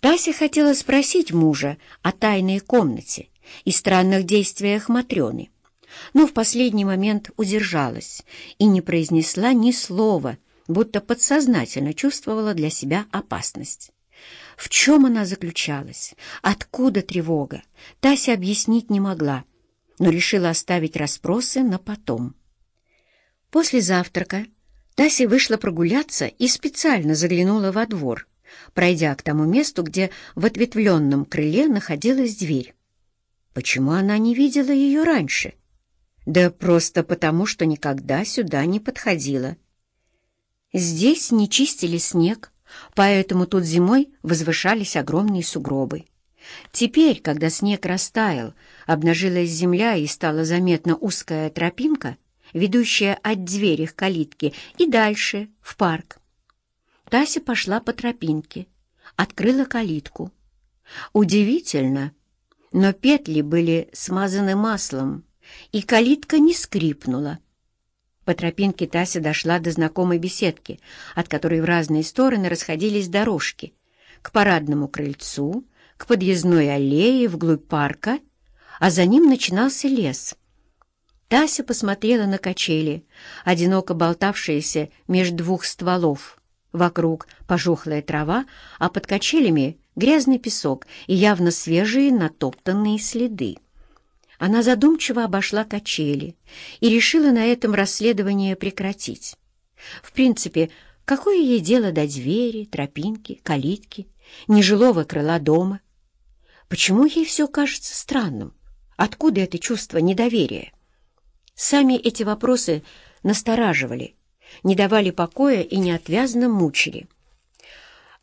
Тася хотела спросить мужа о тайной комнате и странных действиях Матрёны, но в последний момент удержалась и не произнесла ни слова, будто подсознательно чувствовала для себя опасность. В чем она заключалась? Откуда тревога? Тася объяснить не могла, но решила оставить расспросы на потом. После завтрака Тася вышла прогуляться и специально заглянула во двор, пройдя к тому месту, где в ответвленном крыле находилась дверь. Почему она не видела ее раньше? Да просто потому, что никогда сюда не подходила. Здесь не чистили снег, поэтому тут зимой возвышались огромные сугробы. Теперь, когда снег растаял, обнажилась земля и стала заметна узкая тропинка, ведущая от двери к калитке и дальше, в парк. Тася пошла по тропинке, открыла калитку. Удивительно, но петли были смазаны маслом, и калитка не скрипнула. По тропинке Тася дошла до знакомой беседки, от которой в разные стороны расходились дорожки, к парадному крыльцу, к подъездной аллее вглубь парка, а за ним начинался лес. Тася посмотрела на качели, одиноко болтавшиеся между двух стволов. Вокруг пожухлая трава, а под качелями грязный песок и явно свежие натоптанные следы. Она задумчиво обошла качели и решила на этом расследование прекратить. В принципе, какое ей дело до двери, тропинки, калитки, нежилого крыла дома? Почему ей все кажется странным? Откуда это чувство недоверия? Сами эти вопросы настораживали, не давали покоя и неотвязно мучили.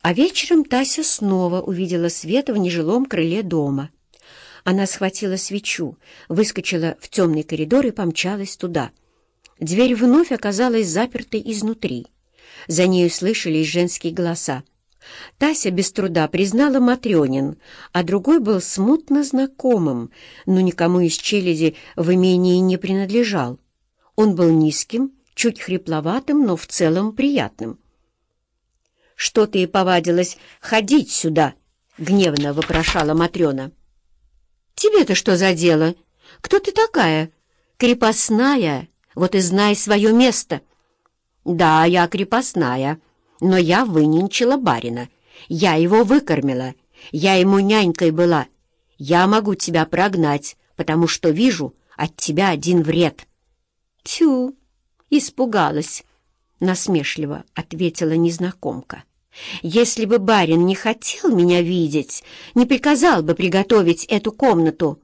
А вечером Тася снова увидела свет в нежилом крыле дома — она схватила свечу, выскочила в темный коридор и помчалась туда. Дверь вновь оказалась запертой изнутри. За нею слышались женские голоса. Тася без труда признала Матрёнин, а другой был смутно знакомым, но никому из челяди в имении не принадлежал. Он был низким, чуть хрипловатым, но в целом приятным. «Что ты повадилась ходить сюда?» — гневно вопрошала Матрёна. Тебе-то что за дело? Кто ты такая? Крепостная? Вот и знай свое место. Да, я крепостная, но я выненчила барина. Я его выкормила. Я ему нянькой была. Я могу тебя прогнать, потому что вижу от тебя один вред. Тю, испугалась, насмешливо ответила незнакомка. Если бы барин не хотел меня видеть, не приказал бы приготовить эту комнату.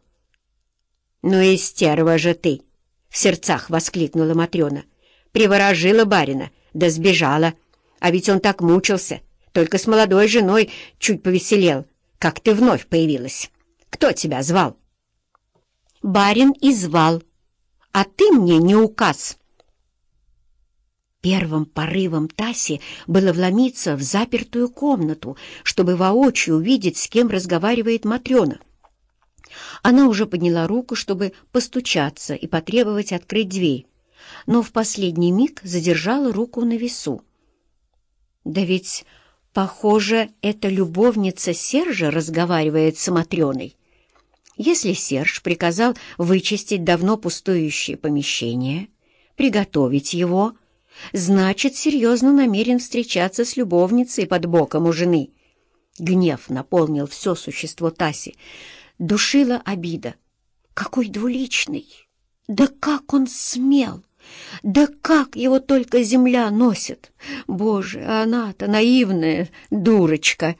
— Ну и стерва же ты! — в сердцах воскликнула Матрена. — Приворожила барина, да сбежала. А ведь он так мучился, только с молодой женой чуть повеселел, как ты вновь появилась. Кто тебя звал? — Барин и звал, а ты мне не указ. — Первым порывом Таси было вломиться в запертую комнату, чтобы воочию увидеть, с кем разговаривает Матрена. Она уже подняла руку, чтобы постучаться и потребовать открыть дверь, но в последний миг задержала руку на весу. «Да ведь, похоже, эта любовница Сержа разговаривает с Матреной. Если Серж приказал вычистить давно пустующее помещение, приготовить его...» Значит, серьезно намерен встречаться с любовницей под боком у жены. Гнев наполнил все существо Таси. Душила обида. Какой двуличный! Да как он смел! Да как его только земля носит! Боже, она-то наивная дурочка!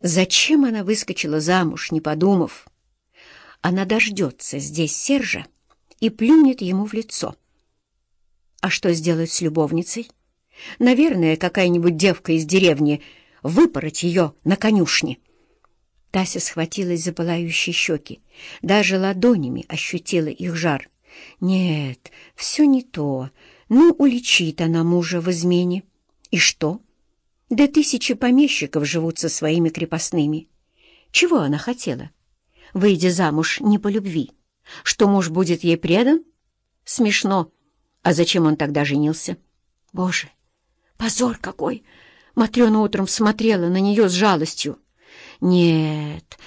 Зачем она выскочила замуж, не подумав? Она дождется здесь Сержа и плюнет ему в лицо. А что сделать с любовницей? Наверное, какая-нибудь девка из деревни выпороть ее на конюшне. Тася схватилась за пылающие щеки, даже ладонями ощутила их жар. Нет, все не то. Ну, уличит она мужа в измене. И что? Да тысячи помещиков живут со своими крепостными. Чего она хотела? Выйдя замуж не по любви. Что муж будет ей предан? Смешно. А зачем он тогда женился? Боже, позор какой! Матрена утром смотрела на нее с жалостью. Нет,